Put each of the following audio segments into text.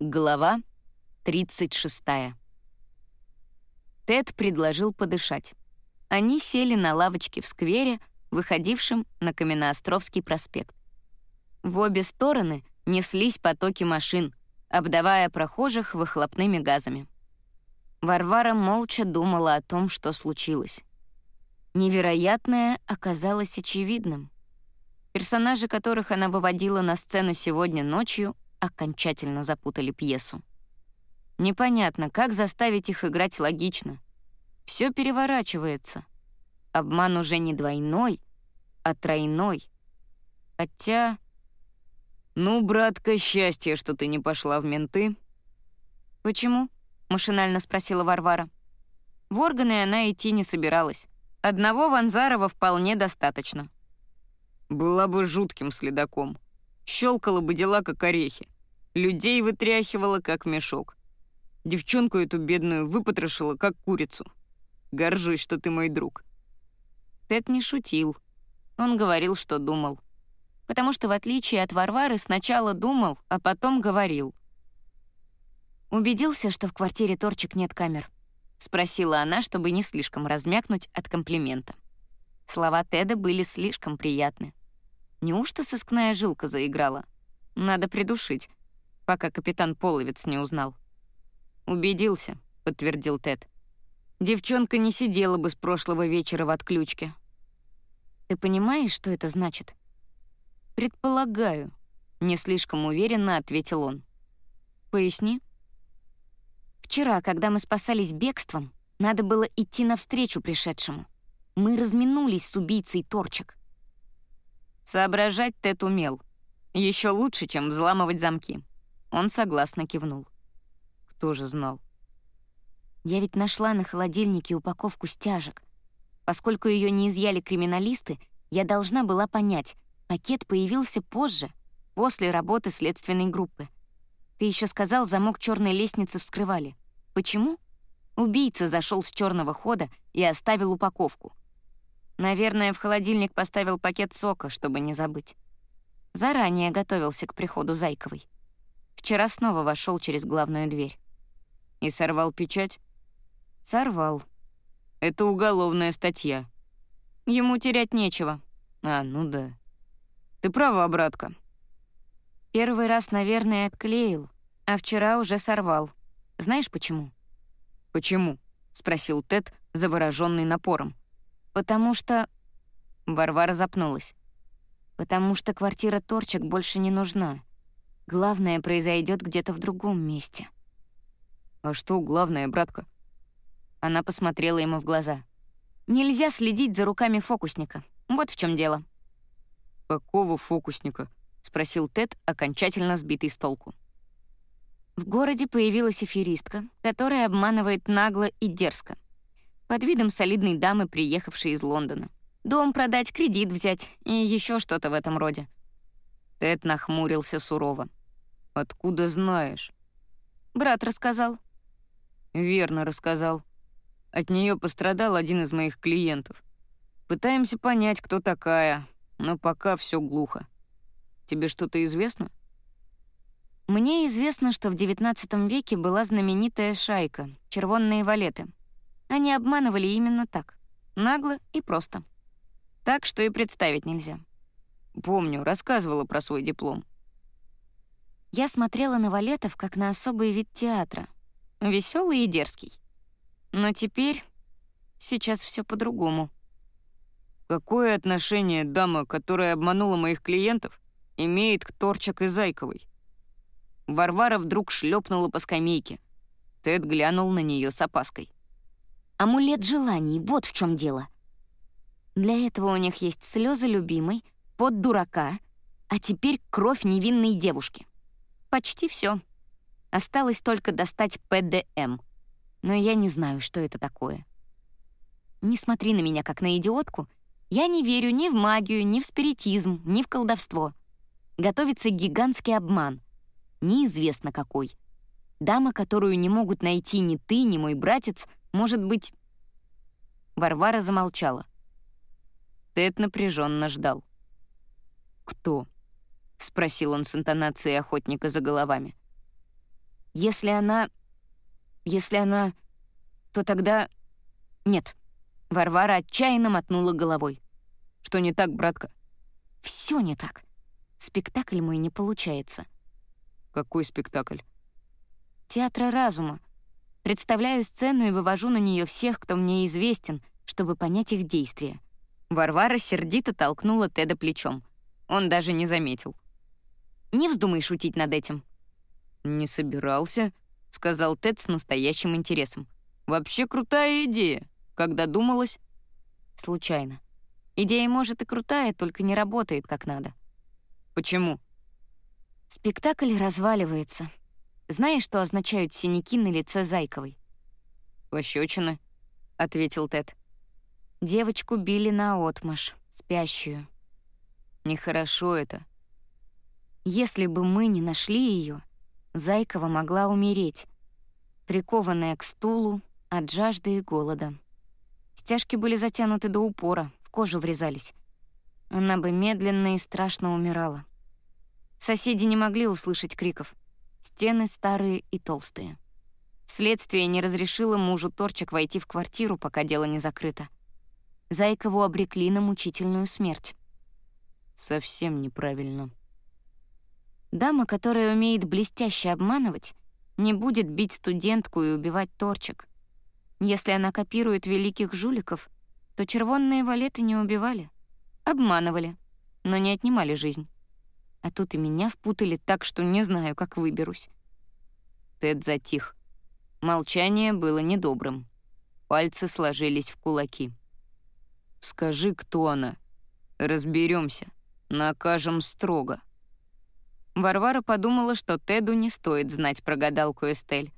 Глава 36. Тед предложил подышать. Они сели на лавочке в сквере, выходившем на Каменноостровский проспект. В обе стороны неслись потоки машин, обдавая прохожих выхлопными газами. Варвара молча думала о том, что случилось. Невероятное оказалось очевидным. Персонажи, которых она выводила на сцену сегодня ночью, окончательно запутали пьесу. Непонятно, как заставить их играть логично. Все переворачивается. Обман уже не двойной, а тройной. Хотя... «Ну, братка, счастье, что ты не пошла в менты». «Почему?» — машинально спросила Варвара. В органы она идти не собиралась. Одного Ванзарова вполне достаточно. Была бы жутким следаком. Щелкала бы дела, как орехи. Людей вытряхивала, как мешок. Девчонку эту бедную выпотрошила, как курицу. Горжусь, что ты мой друг». Тед не шутил. Он говорил, что думал. Потому что, в отличие от Варвары, сначала думал, а потом говорил. «Убедился, что в квартире Торчик нет камер?» — спросила она, чтобы не слишком размякнуть от комплимента. Слова Теда были слишком приятны. Неужто сыскная жилка заиграла? Надо придушить пока капитан Половец не узнал. «Убедился», — подтвердил Тед. «Девчонка не сидела бы с прошлого вечера в отключке». «Ты понимаешь, что это значит?» «Предполагаю», — не слишком уверенно ответил он. «Поясни». «Вчера, когда мы спасались бегством, надо было идти навстречу пришедшему. Мы разминулись с убийцей торчек». Соображать Тед умел. Еще лучше, чем взламывать замки. Он согласно кивнул. Кто же знал? Я ведь нашла на холодильнике упаковку стяжек. Поскольку ее не изъяли криминалисты, я должна была понять, пакет появился позже, после работы следственной группы. Ты еще сказал, замок черной лестницы вскрывали. Почему? Убийца зашел с черного хода и оставил упаковку. Наверное, в холодильник поставил пакет сока, чтобы не забыть. Заранее готовился к приходу Зайковой. Вчера снова вошел через главную дверь. И сорвал печать? Сорвал. Это уголовная статья. Ему терять нечего. А, ну да. Ты права, братка. Первый раз, наверное, отклеил, а вчера уже сорвал. Знаешь почему? Почему? спросил Тед, завороженный напором. Потому что... Варвара запнулась. Потому что квартира Торчик больше не нужна. Главное произойдет где-то в другом месте. «А что главное, братка?» Она посмотрела ему в глаза. «Нельзя следить за руками фокусника. Вот в чем дело». «Какого фокусника?» — спросил Тед, окончательно сбитый с толку. В городе появилась аферистка, которая обманывает нагло и дерзко. Под видом солидной дамы, приехавшей из Лондона. Дом продать, кредит взять и еще что-то в этом роде. Тед нахмурился сурово. «Откуда знаешь?» «Брат рассказал». «Верно рассказал. От нее пострадал один из моих клиентов. Пытаемся понять, кто такая, но пока все глухо. Тебе что-то известно?» «Мне известно, что в XIX веке была знаменитая шайка — червонные валеты. Они обманывали именно так. Нагло и просто. Так, что и представить нельзя. Помню, рассказывала про свой диплом. Я смотрела на валетов как на особый вид театра. веселый и дерзкий. Но теперь... Сейчас все по-другому. Какое отношение дама, которая обманула моих клиентов, имеет к Торчак и Зайковой? Варвара вдруг шлепнула по скамейке. Тед глянул на нее с опаской. «Амулет желаний, вот в чем дело. Для этого у них есть слезы любимой, под дурака, а теперь кровь невинной девушки. Почти все. Осталось только достать ПДМ. Но я не знаю, что это такое. Не смотри на меня как на идиотку. Я не верю ни в магию, ни в спиритизм, ни в колдовство. Готовится гигантский обман. Неизвестно какой. Дама, которую не могут найти ни ты, ни мой братец, может быть... Варвара замолчала. Тед напряженно ждал. «Кто?» — спросил он с интонацией охотника за головами. Если она... Если она... То тогда... Нет. Варвара отчаянно мотнула головой. Что не так, братка? Все не так. Спектакль мой не получается. Какой спектакль? Театра разума. Представляю сцену и вывожу на нее всех, кто мне известен, чтобы понять их действия. Варвара сердито толкнула Теда плечом. Он даже не заметил. «Не вздумай шутить над этим». «Не собирался», — сказал Тед с настоящим интересом. «Вообще крутая идея. Когда думалась?» «Случайно. Идея, может, и крутая, только не работает как надо». «Почему?» Спектакль разваливается. Знаешь, что означают синяки на лице Зайковой? «Пощечины», — ответил Тед. Девочку били наотмашь, спящую. Нехорошо это. Если бы мы не нашли ее, Зайкова могла умереть, прикованная к стулу от жажды и голода. Стяжки были затянуты до упора, в кожу врезались. Она бы медленно и страшно умирала. Соседи не могли услышать криков. Стены старые и толстые. Следствие не разрешило мужу Торчик войти в квартиру, пока дело не закрыто. Зайкову обрекли на мучительную смерть. Совсем неправильно. Дама, которая умеет блестяще обманывать, не будет бить студентку и убивать торчек. Если она копирует великих жуликов, то червонные валеты не убивали, обманывали, но не отнимали жизнь. А тут и меня впутали так, что не знаю, как выберусь. Тед затих. Молчание было недобрым. Пальцы сложились в кулаки. «Скажи, кто она. Разберемся. Накажем строго». Варвара подумала, что Теду не стоит знать про гадалку Эстель.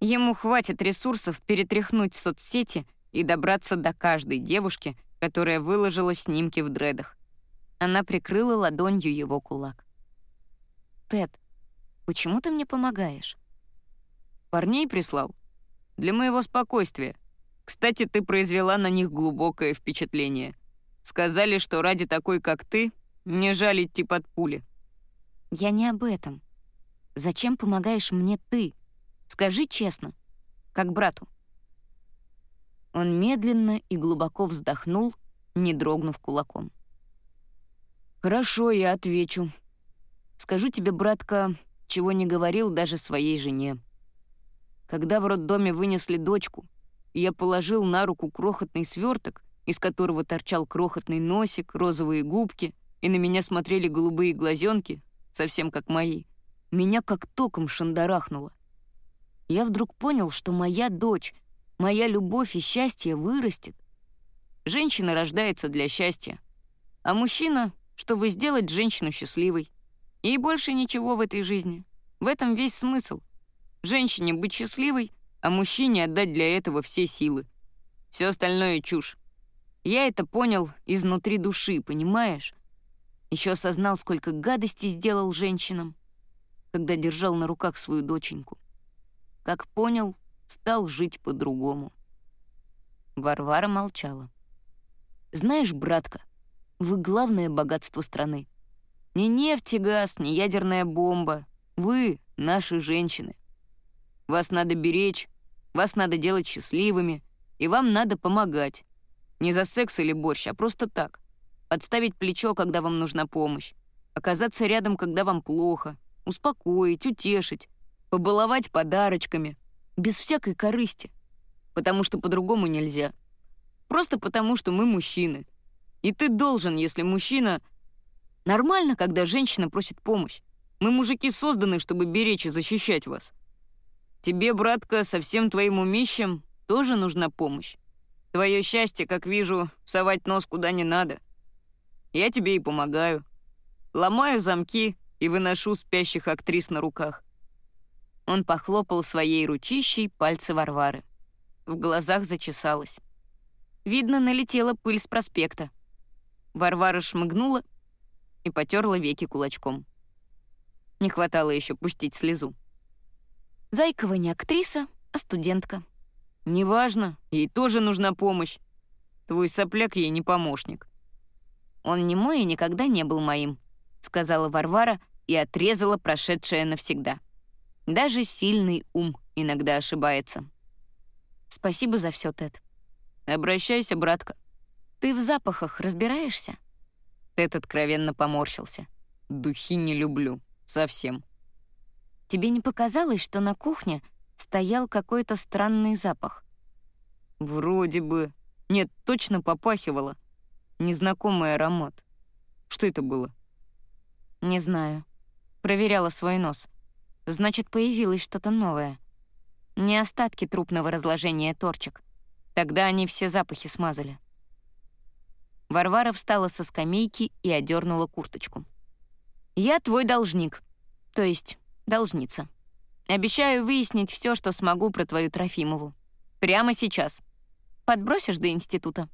Ему хватит ресурсов перетряхнуть соцсети и добраться до каждой девушки, которая выложила снимки в дредах. Она прикрыла ладонью его кулак. «Тед, почему ты мне помогаешь?» «Парней прислал. Для моего спокойствия. Кстати, ты произвела на них глубокое впечатление. Сказали, что ради такой, как ты, не жаль идти под пули». «Я не об этом. Зачем помогаешь мне ты? Скажи честно, как брату». Он медленно и глубоко вздохнул, не дрогнув кулаком. «Хорошо, я отвечу. Скажу тебе, братка, чего не говорил даже своей жене. Когда в роддоме вынесли дочку, я положил на руку крохотный сверток, из которого торчал крохотный носик, розовые губки, и на меня смотрели голубые глазенки, совсем как мои. Меня как током шандарахнуло. Я вдруг понял, что моя дочь, моя любовь и счастье вырастет. Женщина рождается для счастья, а мужчина, чтобы сделать женщину счастливой. И больше ничего в этой жизни. В этом весь смысл. Женщине быть счастливой, а мужчине отдать для этого все силы. Все остальное — чушь. Я это понял изнутри души, понимаешь? Еще осознал, сколько гадостей сделал женщинам, когда держал на руках свою доченьку. Как понял, стал жить по-другому. Варвара молчала. «Знаешь, братка, вы главное богатство страны. Ни нефть и газ, ни ядерная бомба. Вы — наши женщины. Вас надо беречь, вас надо делать счастливыми, и вам надо помогать. Не за секс или борщ, а просто так. Подставить плечо, когда вам нужна помощь. Оказаться рядом, когда вам плохо. Успокоить, утешить. Побаловать подарочками. Без всякой корысти. Потому что по-другому нельзя. Просто потому, что мы мужчины. И ты должен, если мужчина Нормально, когда женщина просит помощь. Мы, мужики, созданы, чтобы беречь и защищать вас. Тебе, братка, со всем твоим умищем тоже нужна помощь. Твое счастье, как вижу, совать нос куда не надо. Я тебе и помогаю. Ломаю замки и выношу спящих актрис на руках. Он похлопал своей ручищей пальцы Варвары. В глазах зачесалось. Видно, налетела пыль с проспекта. Варвара шмыгнула и потерла веки кулачком. Не хватало еще пустить слезу. Зайкова не актриса, а студентка. Неважно, ей тоже нужна помощь. Твой сопляк ей не помощник. Он не мой и никогда не был моим, сказала Варвара и отрезала прошедшее навсегда. Даже сильный ум иногда ошибается. Спасибо за все, Тед. Обращайся, братка. Ты в запахах разбираешься? Тед откровенно поморщился. Духи не люблю. Совсем. Тебе не показалось, что на кухне стоял какой-то странный запах? Вроде бы. Нет, точно попахивало. Незнакомый аромат. Что это было? Не знаю. Проверяла свой нос. Значит, появилось что-то новое. Не остатки трупного разложения торчек. Тогда они все запахи смазали. Варвара встала со скамейки и одернула курточку. «Я твой должник. То есть должница. Обещаю выяснить все, что смогу про твою Трофимову. Прямо сейчас. Подбросишь до института?»